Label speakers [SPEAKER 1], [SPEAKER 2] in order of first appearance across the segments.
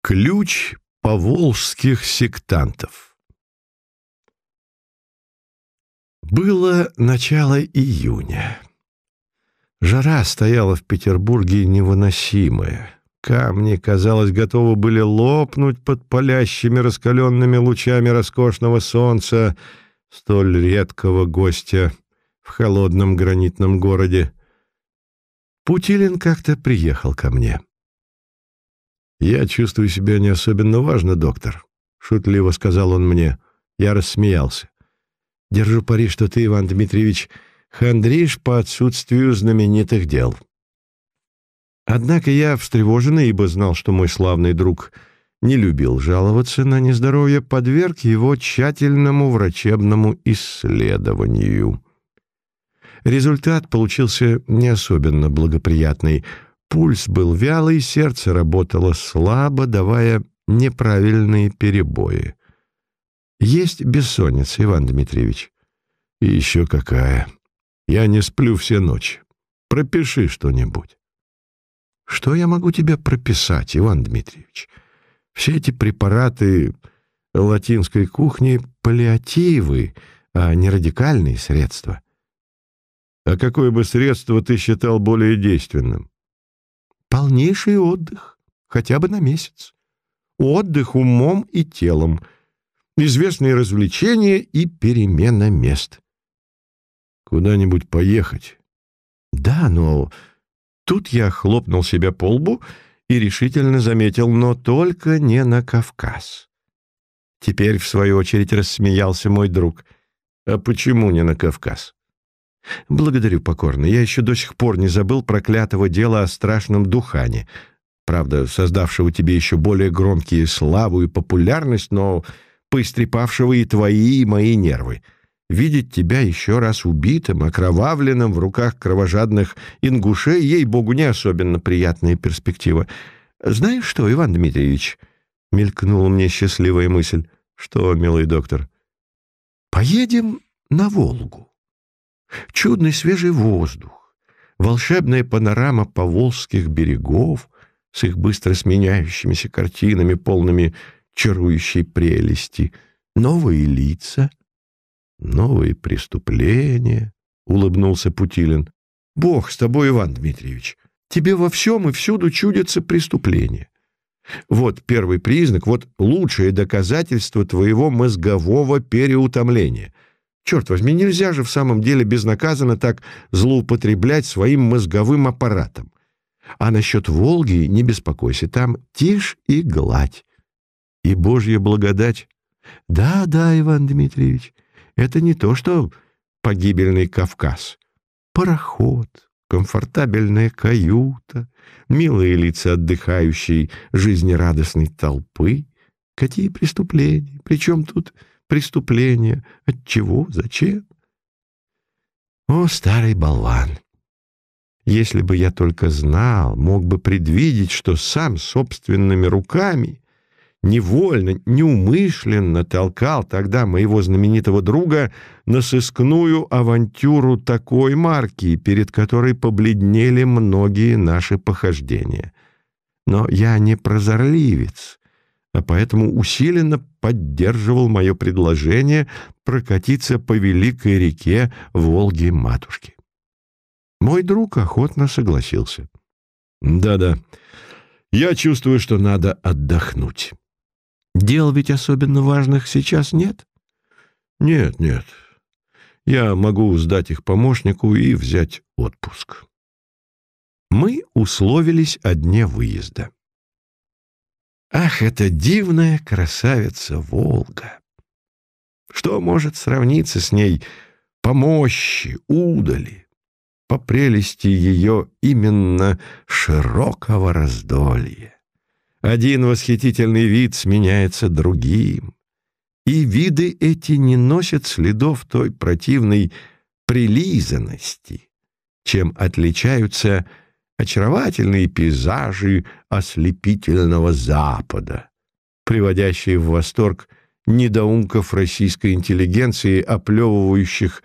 [SPEAKER 1] Ключ поволжских сектантов Было начало июня. Жара стояла в Петербурге невыносимая. Камни, казалось, готовы были лопнуть под палящими раскаленными лучами роскошного солнца, столь редкого гостя в холодном гранитном городе. Путилин как-то приехал ко мне. «Я чувствую себя не особенно важно, доктор», — шутливо сказал он мне. Я рассмеялся. «Держу пари, что ты, Иван Дмитриевич, хандришь по отсутствию знаменитых дел». Однако я встревоженный, ибо знал, что мой славный друг не любил жаловаться на нездоровье, подверг его тщательному врачебному исследованию. Результат получился не особенно благоприятный — Пульс был вялый, сердце работало слабо, давая неправильные перебои. Есть бессонница, Иван Дмитриевич? И еще какая. Я не сплю все ночи. Пропиши что-нибудь. Что я могу тебе прописать, Иван Дмитриевич? Все эти препараты латинской кухни — паллиативы, а не радикальные средства. А какое бы средство ты считал более действенным? Полнейший отдых, хотя бы на месяц. Отдых умом и телом, известные развлечения и перемена мест. Куда-нибудь поехать? Да, но тут я хлопнул себя по лбу и решительно заметил, но только не на Кавказ. Теперь, в свою очередь, рассмеялся мой друг. А почему не на Кавказ? «Благодарю покорно. Я еще до сих пор не забыл проклятого дела о страшном духане. Правда, создавшего тебе еще более громкие славу и популярность, но поистрепавшего и твои, и мои нервы. Видеть тебя еще раз убитым, окровавленным в руках кровожадных ингушей, ей-богу, не особенно приятная перспектива. Знаешь что, Иван Дмитриевич?» — мелькнула мне счастливая мысль. «Что, милый доктор?» «Поедем на Волгу». Чудный свежий воздух, волшебная панорама поволжских берегов с их быстро сменяющимися картинами, полными чарующей прелести, новые лица, новые преступления, — улыбнулся Путилин. — Бог с тобой, Иван Дмитриевич, тебе во всем и всюду чудятся преступления. Вот первый признак, вот лучшее доказательство твоего мозгового переутомления — Черт возьми, нельзя же в самом деле безнаказанно так злоупотреблять своим мозговым аппаратом. А насчет Волги не беспокойся, там тишь и гладь. И Божья благодать. Да, да, Иван Дмитриевич, это не то, что погибельный Кавказ. Пароход, комфортабельная каюта, милые лица отдыхающей жизнерадостной толпы. Какие преступления? Причем тут преступление, от чего, зачем? О, старый болван! Если бы я только знал, мог бы предвидеть, что сам собственными руками невольно, неумышленно толкал тогда моего знаменитого друга на сыскную авантюру такой марки, перед которой побледнели многие наши похождения. Но я не прозорливец, а поэтому усиленно поддерживал мое предложение прокатиться по великой реке Волги-Матушки. Мой друг охотно согласился. «Да-да, я чувствую, что надо отдохнуть. Дел ведь особенно важных сейчас нет?» «Нет, нет. Я могу сдать их помощнику и взять отпуск». Мы условились о дне выезда. Ах, эта дивная красавица Волга! Что может сравниться с ней по мощи, удали, по прелести ее именно широкого раздолья? Один восхитительный вид сменяется другим, и виды эти не носят следов той противной прилизанности, чем отличаются очаровательные пейзажи ослепительного Запада, приводящие в восторг недоумков российской интеллигенции, оплевывающих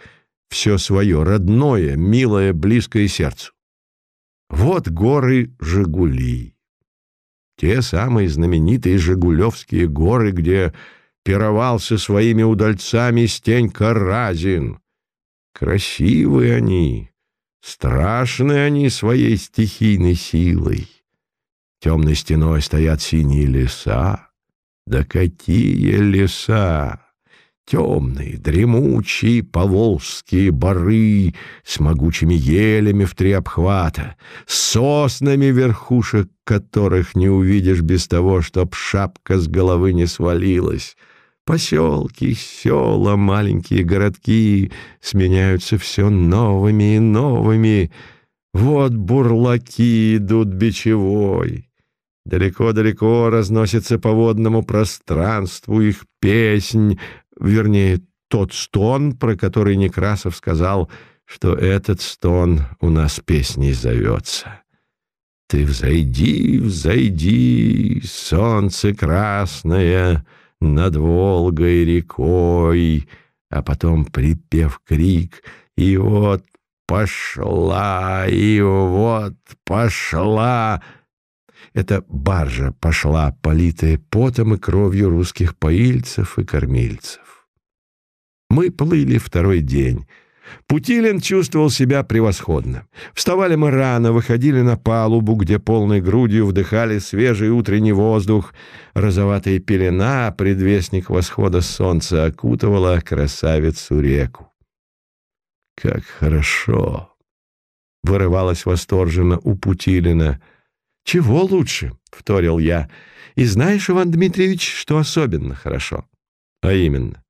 [SPEAKER 1] все свое родное, милое, близкое сердцу. Вот горы Жигули. те самые знаменитые Жигулевские горы, где пировался своими удальцами Стенька Разин. Красивые они, страшные они своей стихийной силой. Темной стеной стоят синие леса. Да какие леса! Темные, дремучие поволжские бары с могучими елями в три обхвата, с соснами, верхушек которых не увидишь без того, чтоб шапка с головы не свалилась. Поселки, села, маленькие городки сменяются все новыми и новыми. Вот бурлаки идут бичевой. Далеко-далеко разносится по водному пространству их песнь, вернее, тот стон, про который Некрасов сказал, что этот стон у нас песней зовется. Ты взойди, взойди, солнце красное над Волгой рекой, а потом припев крик, и вот пошла, и вот пошла. Эта баржа пошла, политая потом и кровью русских поильцев и кормильцев. Мы плыли второй день. Путилин чувствовал себя превосходно. Вставали мы рано, выходили на палубу, где полной грудью вдыхали свежий утренний воздух. Розоватая пелена, предвестник восхода солнца, окутывала красавицу реку. «Как хорошо!» — вырывалось восторженно у Путилина. «Чего лучше?» — вторил я. «И знаешь, Иван Дмитриевич, что особенно хорошо?» «А именно?»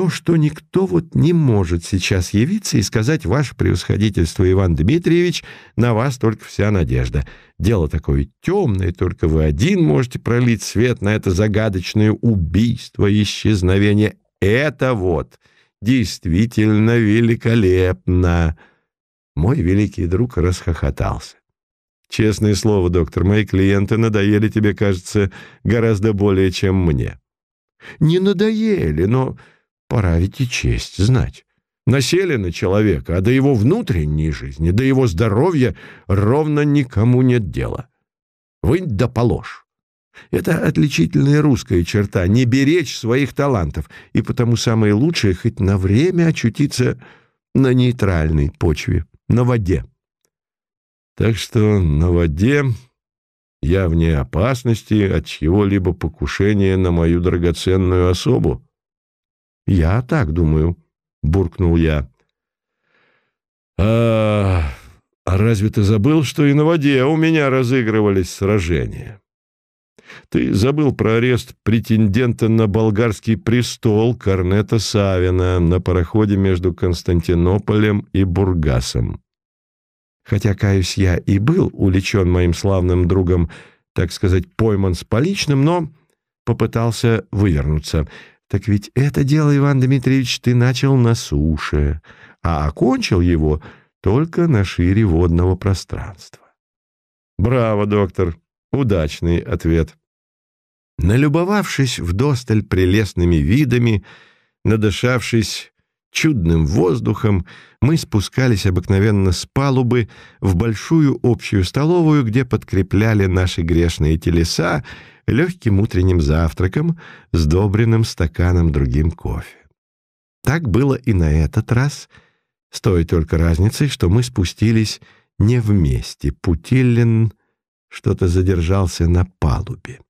[SPEAKER 1] То, что никто вот не может сейчас явиться и сказать «Ваше превосходительство, Иван Дмитриевич, на вас только вся надежда». Дело такое темное, только вы один можете пролить свет на это загадочное убийство, исчезновение. Это вот действительно великолепно. Мой великий друг расхохотался. Честное слово, доктор, мои клиенты надоели тебе, кажется, гораздо более, чем мне. Не надоели, но Пора ведь и честь знать. Насели на человека, а до его внутренней жизни, до его здоровья ровно никому нет дела. Вынь да положь. Это отличительная русская черта — не беречь своих талантов, и потому самое лучшее — хоть на время очутиться на нейтральной почве, на воде. Так что на воде я вне опасности от чьего-либо покушения на мою драгоценную особу. «Я так думаю», — буркнул я. «А, а разве ты забыл, что и на воде у меня разыгрывались сражения? Ты забыл про арест претендента на болгарский престол Корнета Савина на пароходе между Константинополем и Бургасом. Хотя, каюсь, я и был увлечен моим славным другом, так сказать, пойман с поличным, но попытался вывернуться — так ведь это дело, Иван Дмитриевич, ты начал на суше, а окончил его только на шире водного пространства. Браво, доктор, удачный ответ. Налюбовавшись вдосталь прелестными видами, надышавшись чудным воздухом, мы спускались обыкновенно с палубы в большую общую столовую, где подкрепляли наши грешные телеса легким утренним завтраком, сдобренным стаканом другим кофе. Так было и на этот раз, с той только разницей, что мы спустились не вместе. Путиллин что-то задержался на палубе.